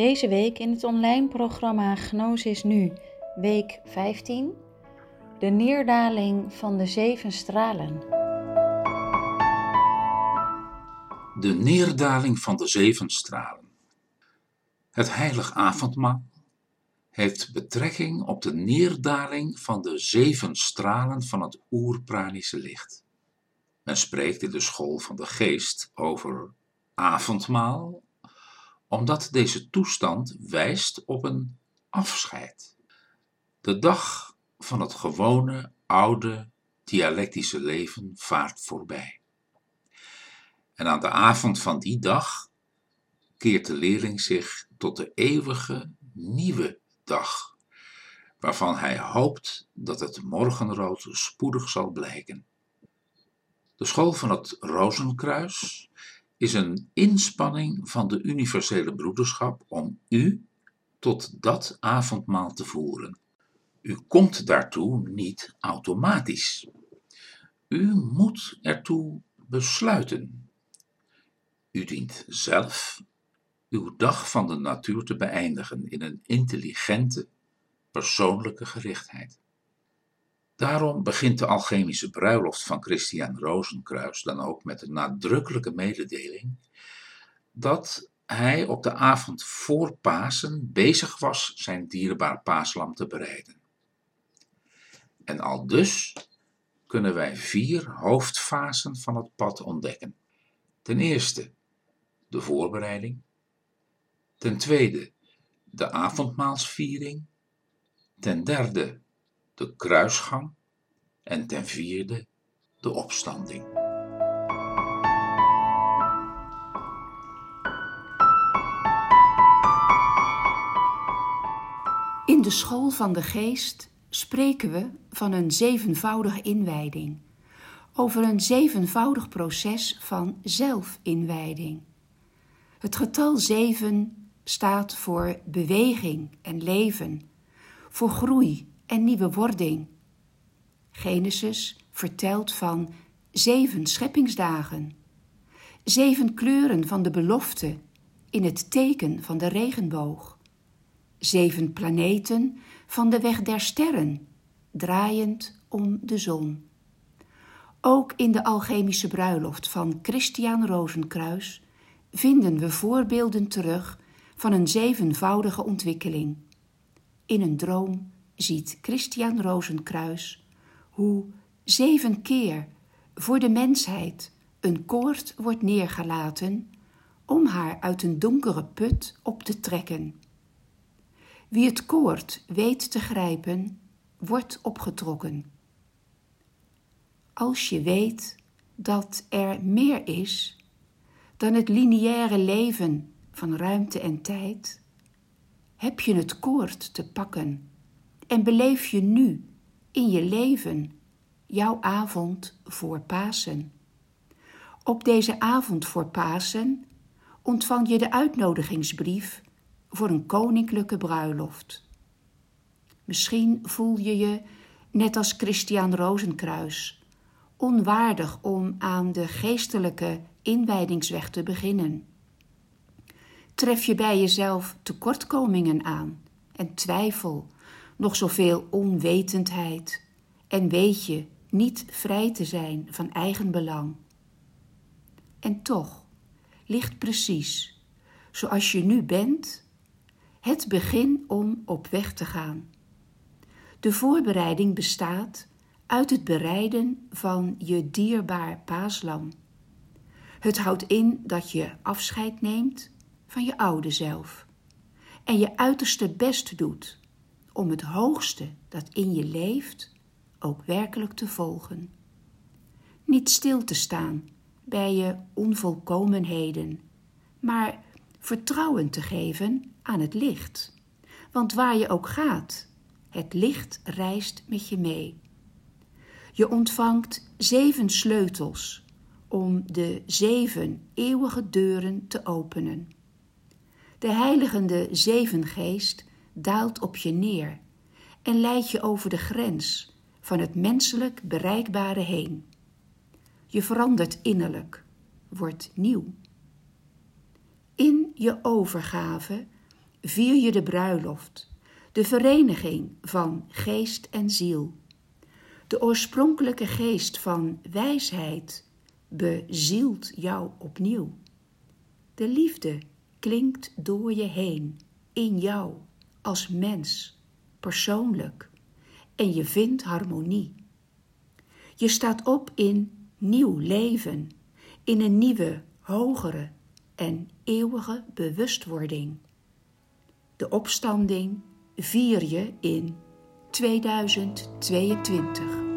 Deze week in het online programma Gnosis Nu, week 15, de neerdaling van de zeven stralen. De neerdaling van de zeven stralen. Het heilig avondmaal heeft betrekking op de neerdaling van de zeven stralen van het oerpranische licht. Men spreekt in de school van de geest over avondmaal, omdat deze toestand wijst op een afscheid. De dag van het gewone, oude, dialectische leven vaart voorbij. En aan de avond van die dag keert de leerling zich tot de eeuwige, nieuwe dag, waarvan hij hoopt dat het morgenrood spoedig zal blijken. De school van het Rozenkruis is een inspanning van de universele broederschap om u tot dat avondmaal te voeren. U komt daartoe niet automatisch. U moet ertoe besluiten. U dient zelf uw dag van de natuur te beëindigen in een intelligente, persoonlijke gerichtheid. Daarom begint de alchemische bruiloft van Christian Rozenkruis dan ook met een nadrukkelijke mededeling dat hij op de avond voor Pasen bezig was zijn dierbaar paaslam te bereiden. En al dus kunnen wij vier hoofdfasen van het pad ontdekken. Ten eerste de voorbereiding, ten tweede de avondmaalsviering, ten derde de kruisgang en ten vierde de opstanding. In de school van de geest spreken we van een zevenvoudige inwijding, over een zevenvoudig proces van zelfinwijding. Het getal zeven staat voor beweging en leven, voor groei en nieuwe wording. Genesis vertelt van zeven scheppingsdagen, zeven kleuren van de belofte in het teken van de regenboog, zeven planeten van de weg der sterren, draaiend om de zon. Ook in de alchemische bruiloft van Christian Rozenkruis vinden we voorbeelden terug van een zevenvoudige ontwikkeling. In een droom ziet Christian Rozenkruis hoe zeven keer voor de mensheid een koord wordt neergelaten om haar uit een donkere put op te trekken. Wie het koord weet te grijpen, wordt opgetrokken. Als je weet dat er meer is dan het lineaire leven van ruimte en tijd, heb je het koord te pakken en beleef je nu in je leven jouw avond voor Pasen. Op deze avond voor Pasen ontvang je de uitnodigingsbrief voor een koninklijke bruiloft. Misschien voel je je, net als Christian Rozenkruis, onwaardig om aan de geestelijke inwijdingsweg te beginnen. Tref je bij jezelf tekortkomingen aan en twijfel nog zoveel onwetendheid en weet je niet vrij te zijn van eigen belang. En toch ligt precies, zoals je nu bent, het begin om op weg te gaan. De voorbereiding bestaat uit het bereiden van je dierbaar paaslam. Het houdt in dat je afscheid neemt van je oude zelf en je uiterste best doet om het hoogste dat in je leeft ook werkelijk te volgen. Niet stil te staan bij je onvolkomenheden, maar vertrouwen te geven aan het licht. Want waar je ook gaat, het licht reist met je mee. Je ontvangt zeven sleutels om de zeven eeuwige deuren te openen. De heiligende zevengeest daalt op je neer en leidt je over de grens van het menselijk bereikbare heen. Je verandert innerlijk, wordt nieuw. In je overgave vier je de bruiloft, de vereniging van geest en ziel. De oorspronkelijke geest van wijsheid bezielt jou opnieuw. De liefde klinkt door je heen, in jou, als mens, persoonlijk, en je vindt harmonie. Je staat op in nieuw leven, in een nieuwe, hogere en eeuwige bewustwording. De opstanding vier je in 2022.